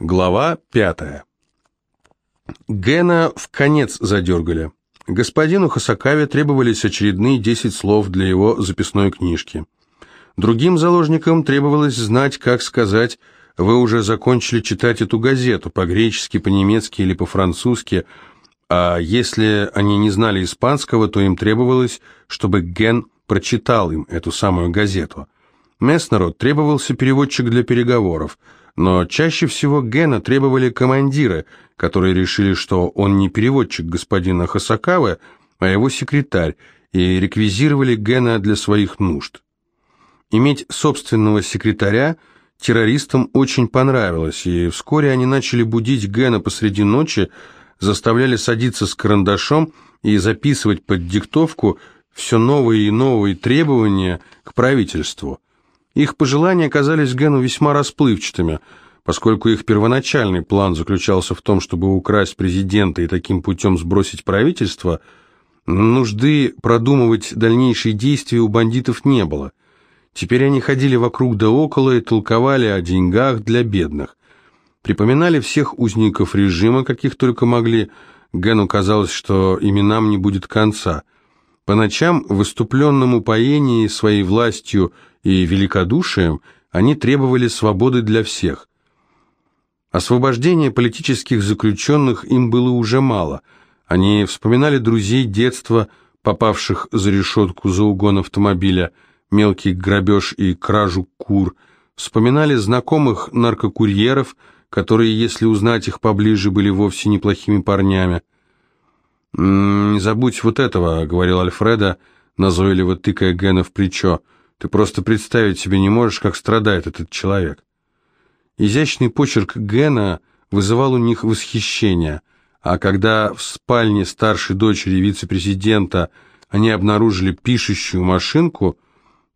Глава пятая. Гена в конец задергали. Господину Хасакаве требовались очередные десять слов для его записной книжки. Другим заложникам требовалось знать, как сказать «Вы уже закончили читать эту газету по-гречески, по-немецки или по-французски», а если они не знали испанского, то им требовалось, чтобы Ген прочитал им эту самую газету. Месснеру требовался переводчик для переговоров – но чаще всего Гена требовали командира, которые решили, что он не переводчик господина Хасакавы, а его секретарь, и реквизировали Гена для своих нужд. Иметь собственного секретаря террористам очень понравилось, и вскоре они начали будить Гена посреди ночи, заставляли садиться с карандашом и записывать под диктовку все новые и новые требования к правительству – их пожелания казались Гену весьма расплывчатыми, поскольку их первоначальный план заключался в том, чтобы украсть президента и таким путем сбросить правительство, нужды продумывать дальнейшие действия у бандитов не было. Теперь они ходили вокруг да около и толковали о деньгах для бедных. Припоминали всех узников режима, каких только могли. Гену казалось, что именам не будет конца. По ночам в выступленном упоении своей властью – и великодушием они требовали свободы для всех. Освобождение политических заключенных им было уже мало. Они вспоминали друзей детства, попавших за решетку за угон автомобиля, мелкий грабеж и кражу кур, вспоминали знакомых наркокурьеров, которые, если узнать их поближе, были вовсе неплохими парнями. «Не забудь вот этого», — говорил Альфреда, назойливо тыкая Гена в плечо, — ты просто представить себе не можешь, как страдает этот человек. Изящный почерк Гена вызывал у них восхищение, а когда в спальне старшей дочери вице-президента они обнаружили пишущую машинку,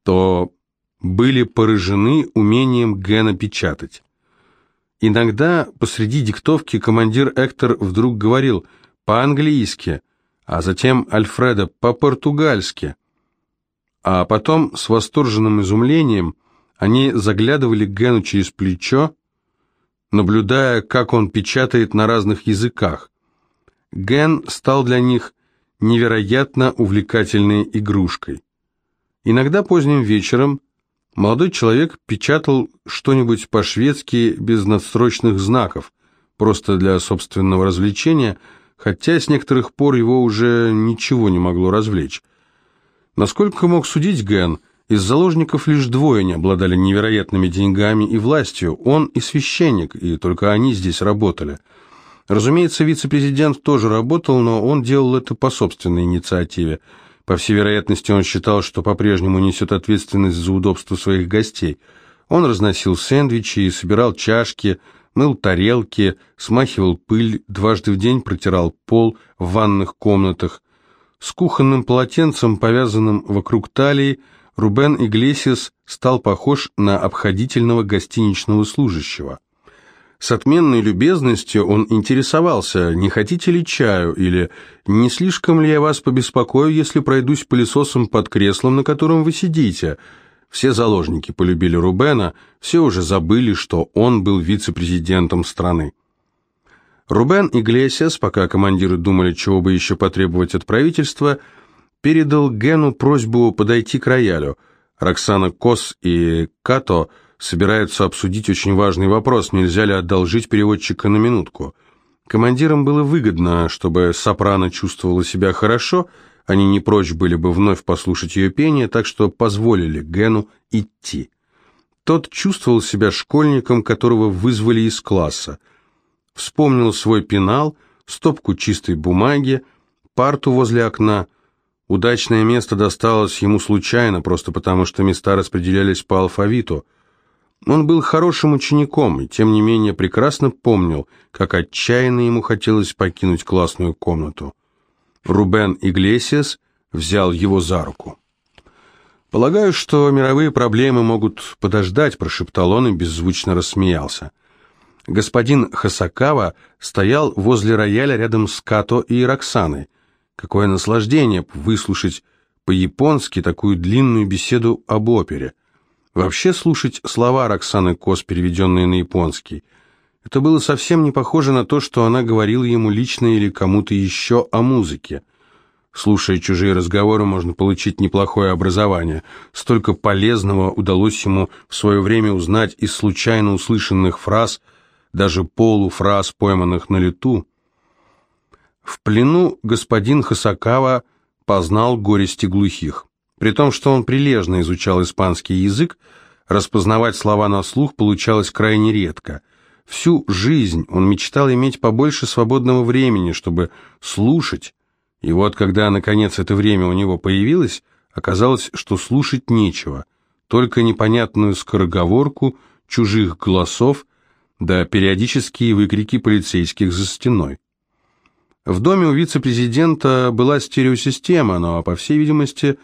то были поражены умением Гена печатать. Иногда посреди диктовки командир Эктор вдруг говорил по-английски, а затем Альфреда по-португальски – а потом с восторженным изумлением они заглядывали Гену через плечо, наблюдая, как он печатает на разных языках. Ген стал для них невероятно увлекательной игрушкой. Иногда поздним вечером молодой человек печатал что-нибудь по-шведски без надстрочных знаков, просто для собственного развлечения, хотя с некоторых пор его уже ничего не могло развлечь. Насколько мог судить Ген, из заложников лишь двое не обладали невероятными деньгами и властью, он и священник, и только они здесь работали. Разумеется, вице-президент тоже работал, но он делал это по собственной инициативе. По всей вероятности, он считал, что по-прежнему несет ответственность за удобство своих гостей. Он разносил сэндвичи и собирал чашки, мыл тарелки, смахивал пыль, дважды в день протирал пол в ванных комнатах, с кухонным полотенцем, повязанным вокруг талии, Рубен Иглесиас стал похож на обходительного гостиничного служащего. С отменной любезностью он интересовался, не хотите ли чаю, или не слишком ли я вас побеспокою, если пройдусь пылесосом под креслом, на котором вы сидите. Все заложники полюбили Рубена, все уже забыли, что он был вице-президентом страны. Рубен Иглесиас, пока командиры думали, чего бы еще потребовать от правительства, передал Гену просьбу подойти к роялю. Роксана Кос и Като собираются обсудить очень важный вопрос, нельзя ли одолжить переводчика на минутку. Командирам было выгодно, чтобы сопрано чувствовала себя хорошо, они не прочь были бы вновь послушать ее пение, так что позволили Гену идти. Тот чувствовал себя школьником, которого вызвали из класса – Вспомнил свой пенал, стопку чистой бумаги, парту возле окна. Удачное место досталось ему случайно, просто потому что места распределялись по алфавиту. Он был хорошим учеником и, тем не менее, прекрасно помнил, как отчаянно ему хотелось покинуть классную комнату. Рубен Иглесиас взял его за руку. «Полагаю, что мировые проблемы могут подождать», – прошептал он и беззвучно рассмеялся. Господин Хасакава стоял возле рояля рядом с Като и Роксаной. Какое наслаждение выслушать по-японски такую длинную беседу об опере. Вообще слушать слова Роксаны Кос, переведенные на японский. Это было совсем не похоже на то, что она говорила ему лично или кому-то еще о музыке. Слушая чужие разговоры, можно получить неплохое образование. Столько полезного удалось ему в свое время узнать из случайно услышанных фраз, даже полуфраз, пойманных на лету. В плену господин Хасакава познал горести глухих. При том, что он прилежно изучал испанский язык, распознавать слова на слух получалось крайне редко. Всю жизнь он мечтал иметь побольше свободного времени, чтобы слушать, и вот, когда, наконец, это время у него появилось, оказалось, что слушать нечего, только непонятную скороговорку чужих голосов да периодические выкрики полицейских за стеной. В доме у вице-президента была стереосистема, но, по всей видимости,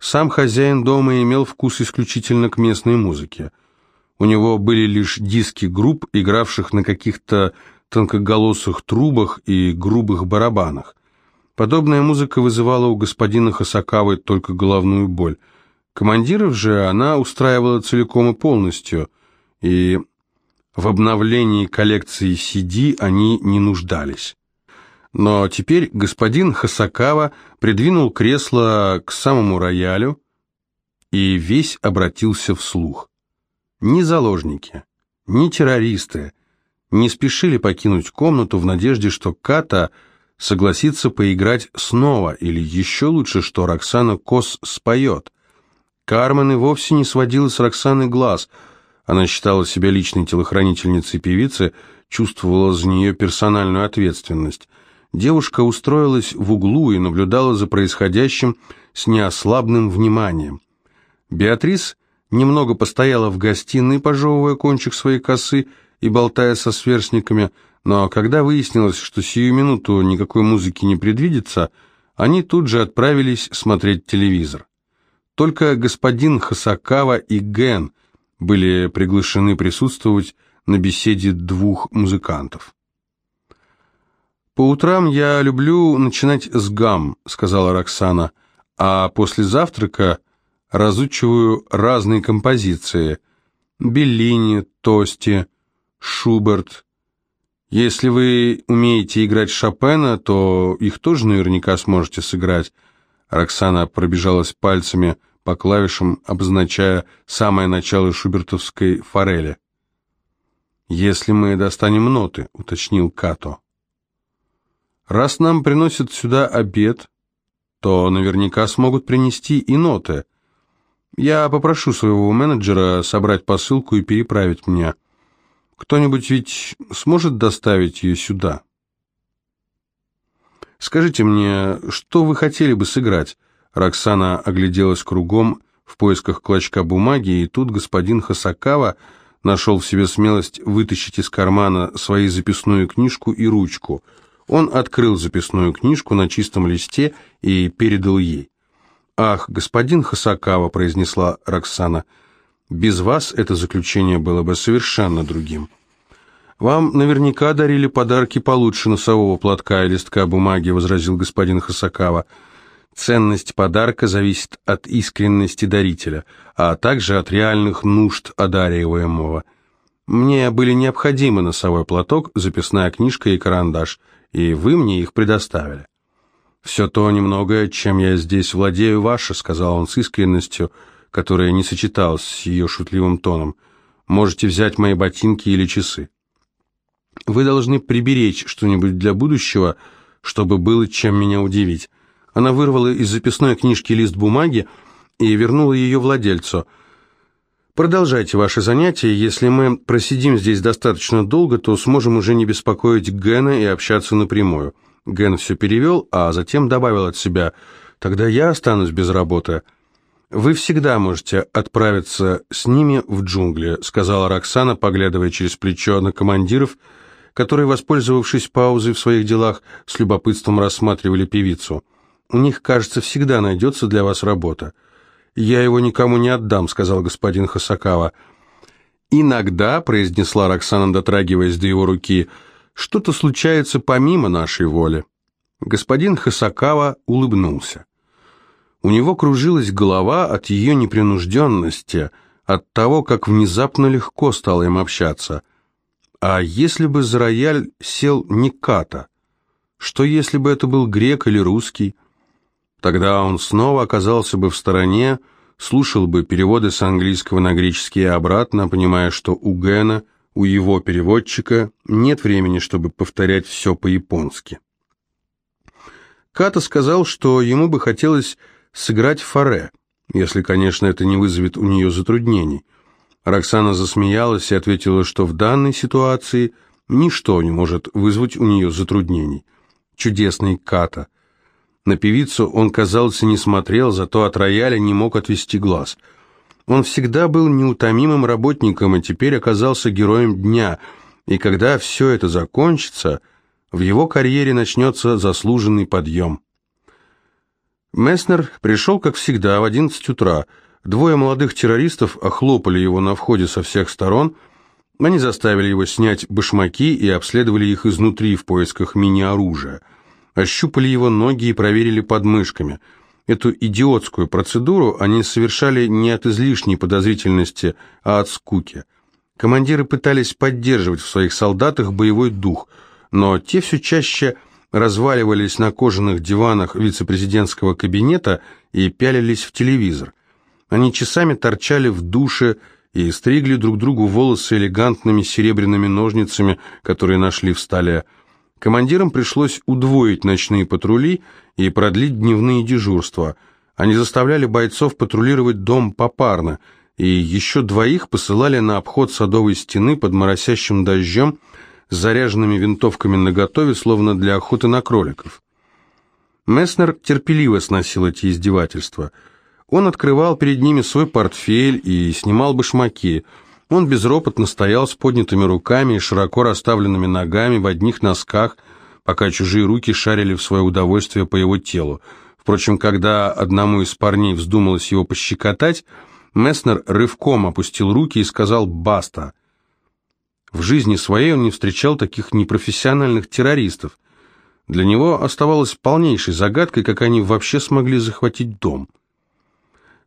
сам хозяин дома имел вкус исключительно к местной музыке. У него были лишь диски групп, игравших на каких-то тонкоголосых трубах и грубых барабанах. Подобная музыка вызывала у господина Хасакавы только головную боль. Командиров же она устраивала целиком и полностью, и в обновлении коллекции CD они не нуждались. Но теперь господин Хасакава придвинул кресло к самому роялю и весь обратился вслух. Ни заложники, ни террористы не спешили покинуть комнату в надежде, что Ката – согласится поиграть снова, или еще лучше, что Роксана Кос споет. Кармен и вовсе не сводила с Роксаны глаз. Она считала себя личной телохранительницей певицы, чувствовала за нее персональную ответственность. Девушка устроилась в углу и наблюдала за происходящим с неослабным вниманием. Беатрис немного постояла в гостиной, пожевывая кончик своей косы и болтая со сверстниками, но когда выяснилось, что сию минуту никакой музыки не предвидится, они тут же отправились смотреть телевизор. Только господин Хасакава и Ген были приглашены присутствовать на беседе двух музыкантов. «По утрам я люблю начинать с гам», — сказала Роксана, «а после завтрака разучиваю разные композиции — Беллини, Тости, Шуберт, если вы умеете играть Шопена, то их тоже наверняка сможете сыграть. Роксана пробежалась пальцами по клавишам, обозначая самое начало шубертовской форели. «Если мы достанем ноты», — уточнил Като. «Раз нам приносят сюда обед, то наверняка смогут принести и ноты. Я попрошу своего менеджера собрать посылку и переправить мне». Кто-нибудь ведь сможет доставить ее сюда? Скажите мне, что вы хотели бы сыграть? Роксана огляделась кругом в поисках клочка бумаги, и тут господин Хасакава нашел в себе смелость вытащить из кармана свою записную книжку и ручку. Он открыл записную книжку на чистом листе и передал ей. «Ах, господин Хасакава», — произнесла Роксана, — без вас это заключение было бы совершенно другим. Вам наверняка дарили подарки получше носового платка и листка бумаги, возразил господин Хасакава. Ценность подарка зависит от искренности дарителя, а также от реальных нужд одариваемого. Мне были необходимы носовой платок, записная книжка и карандаш, и вы мне их предоставили. «Все то немногое, чем я здесь владею, ваше», — сказал он с искренностью, — которая не сочеталась с ее шутливым тоном. «Можете взять мои ботинки или часы. Вы должны приберечь что-нибудь для будущего, чтобы было чем меня удивить». Она вырвала из записной книжки лист бумаги и вернула ее владельцу. «Продолжайте ваши занятия. Если мы просидим здесь достаточно долго, то сможем уже не беспокоить Гена и общаться напрямую». Ген все перевел, а затем добавил от себя «Тогда я останусь без работы». «Вы всегда можете отправиться с ними в джунгли», сказала Роксана, поглядывая через плечо на командиров, которые, воспользовавшись паузой в своих делах, с любопытством рассматривали певицу. «У них, кажется, всегда найдется для вас работа». «Я его никому не отдам», — сказал господин Хасакава. «Иногда», — произнесла Роксана, дотрагиваясь до его руки, — «что-то случается помимо нашей воли». Господин Хасакава улыбнулся. У него кружилась голова от ее непринужденности, от того, как внезапно легко стало им общаться. А если бы за рояль сел не Ката? Что если бы это был грек или русский? Тогда он снова оказался бы в стороне, слушал бы переводы с английского на греческий и обратно, понимая, что у Гена, у его переводчика, нет времени, чтобы повторять все по-японски. Ката сказал, что ему бы хотелось сыграть фаре, если, конечно, это не вызовет у нее затруднений. Роксана засмеялась и ответила, что в данной ситуации ничто не может вызвать у нее затруднений. Чудесный Ката. На певицу он, казался, не смотрел, зато от рояля не мог отвести глаз. Он всегда был неутомимым работником и теперь оказался героем дня, и когда все это закончится, в его карьере начнется заслуженный подъем. Месснер пришел, как всегда, в 11 утра. Двое молодых террористов охлопали его на входе со всех сторон. Они заставили его снять башмаки и обследовали их изнутри в поисках мини-оружия. Ощупали его ноги и проверили подмышками. Эту идиотскую процедуру они совершали не от излишней подозрительности, а от скуки. Командиры пытались поддерживать в своих солдатах боевой дух, но те все чаще разваливались на кожаных диванах вице-президентского кабинета и пялились в телевизор. Они часами торчали в душе и стригли друг другу волосы элегантными серебряными ножницами, которые нашли в столе. Командирам пришлось удвоить ночные патрули и продлить дневные дежурства. Они заставляли бойцов патрулировать дом попарно, и еще двоих посылали на обход садовой стены под моросящим дождем, с заряженными винтовками наготове, словно для охоты на кроликов. Месснер терпеливо сносил эти издевательства. Он открывал перед ними свой портфель и снимал башмаки. Он безропотно стоял с поднятыми руками и широко расставленными ногами в одних носках, пока чужие руки шарили в свое удовольствие по его телу. Впрочем, когда одному из парней вздумалось его пощекотать, Месснер рывком опустил руки и сказал «баста». В жизни своей он не встречал таких непрофессиональных террористов. Для него оставалось полнейшей загадкой, как они вообще смогли захватить дом.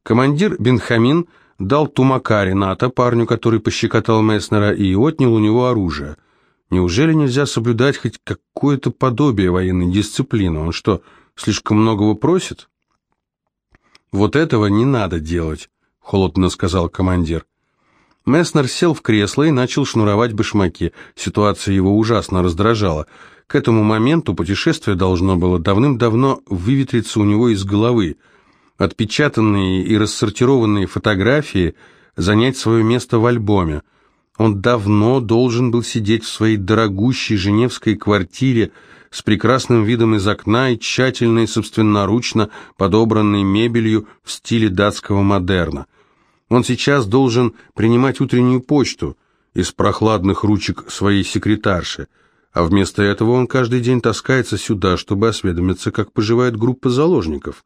Командир Бенхамин дал тумака Рената, парню, который пощекотал Месснера, и отнял у него оружие. Неужели нельзя соблюдать хоть какое-то подобие военной дисциплины? Он что, слишком многого просит? «Вот этого не надо делать», — холодно сказал командир. Месснер сел в кресло и начал шнуровать башмаки. Ситуация его ужасно раздражала. К этому моменту путешествие должно было давным-давно выветриться у него из головы. Отпечатанные и рассортированные фотографии занять свое место в альбоме. Он давно должен был сидеть в своей дорогущей женевской квартире с прекрасным видом из окна и тщательной, собственноручно подобранной мебелью в стиле датского модерна. Он сейчас должен принимать утреннюю почту из прохладных ручек своей секретарши, а вместо этого он каждый день таскается сюда, чтобы осведомиться, как поживает группа заложников.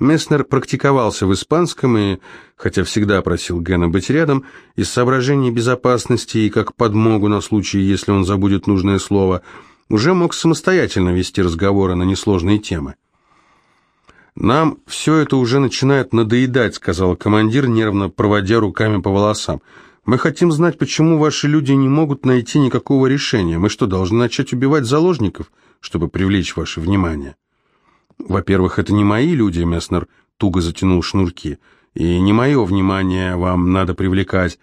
Месснер практиковался в испанском и, хотя всегда просил Гена быть рядом, из соображений безопасности и как подмогу на случай, если он забудет нужное слово, уже мог самостоятельно вести разговоры на несложные темы. «Нам все это уже начинает надоедать», — сказал командир, нервно проводя руками по волосам. «Мы хотим знать, почему ваши люди не могут найти никакого решения. Мы что, должны начать убивать заложников, чтобы привлечь ваше внимание?» «Во-первых, это не мои люди», — Месснер туго затянул шнурки. «И не мое внимание вам надо привлекать.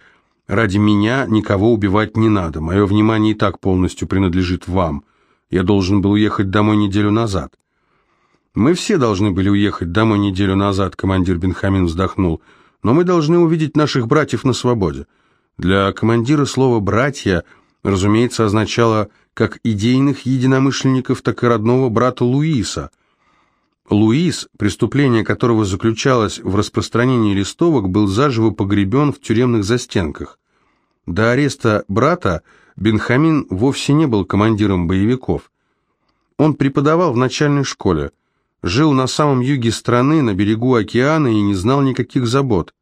Ради меня никого убивать не надо. Мое внимание и так полностью принадлежит вам. Я должен был уехать домой неделю назад». «Мы все должны были уехать домой неделю назад», — командир Бенхамин вздохнул. «Но мы должны увидеть наших братьев на свободе». Для командира слово «братья», разумеется, означало как идейных единомышленников, так и родного брата Луиса. Луис, преступление которого заключалось в распространении листовок, был заживо погребен в тюремных застенках. До ареста брата Бенхамин вовсе не был командиром боевиков. Он преподавал в начальной школе жил на самом юге страны, на берегу океана и не знал никаких забот.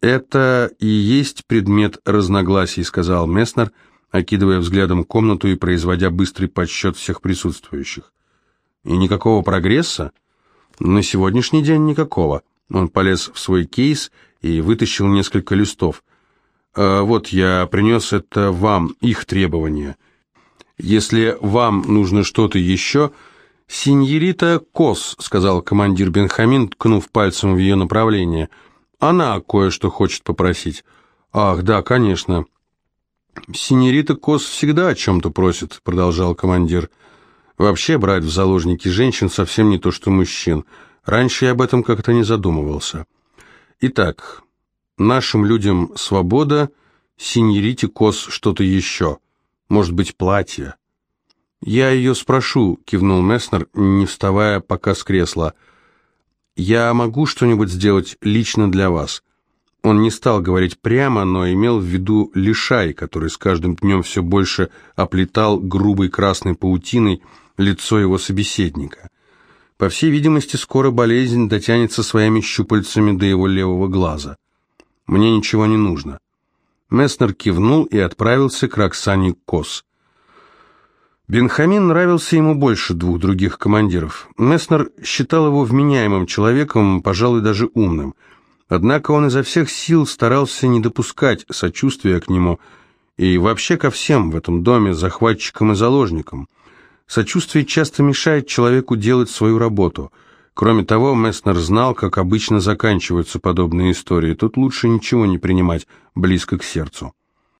«Это и есть предмет разногласий», — сказал Месснер, окидывая взглядом комнату и производя быстрый подсчет всех присутствующих. «И никакого прогресса?» «На сегодняшний день никакого». Он полез в свой кейс и вытащил несколько листов. Э, вот я принес это вам, их требования. Если вам нужно что-то еще... «Синьорита Кос», — сказал командир Бенхамин, ткнув пальцем в ее направление. «Она кое-что хочет попросить». «Ах, да, конечно». «Синьорита Кос всегда о чем-то просит», — продолжал командир. «Вообще брать в заложники женщин совсем не то, что мужчин. Раньше я об этом как-то не задумывался. Итак, нашим людям свобода, синьорите Кос что-то еще. Может быть, платье». «Я ее спрошу», — кивнул Месснер, не вставая пока с кресла. «Я могу что-нибудь сделать лично для вас?» Он не стал говорить прямо, но имел в виду лишай, который с каждым днем все больше оплетал грубой красной паутиной лицо его собеседника. По всей видимости, скоро болезнь дотянется своими щупальцами до его левого глаза. «Мне ничего не нужно». Месснер кивнул и отправился к Роксане Кос. Бенхамин нравился ему больше двух других командиров. Месснер считал его вменяемым человеком, пожалуй, даже умным – Однако он изо всех сил старался не допускать сочувствия к нему и вообще ко всем в этом доме, захватчикам и заложникам. Сочувствие часто мешает человеку делать свою работу. Кроме того, Месснер знал, как обычно заканчиваются подобные истории. Тут лучше ничего не принимать близко к сердцу.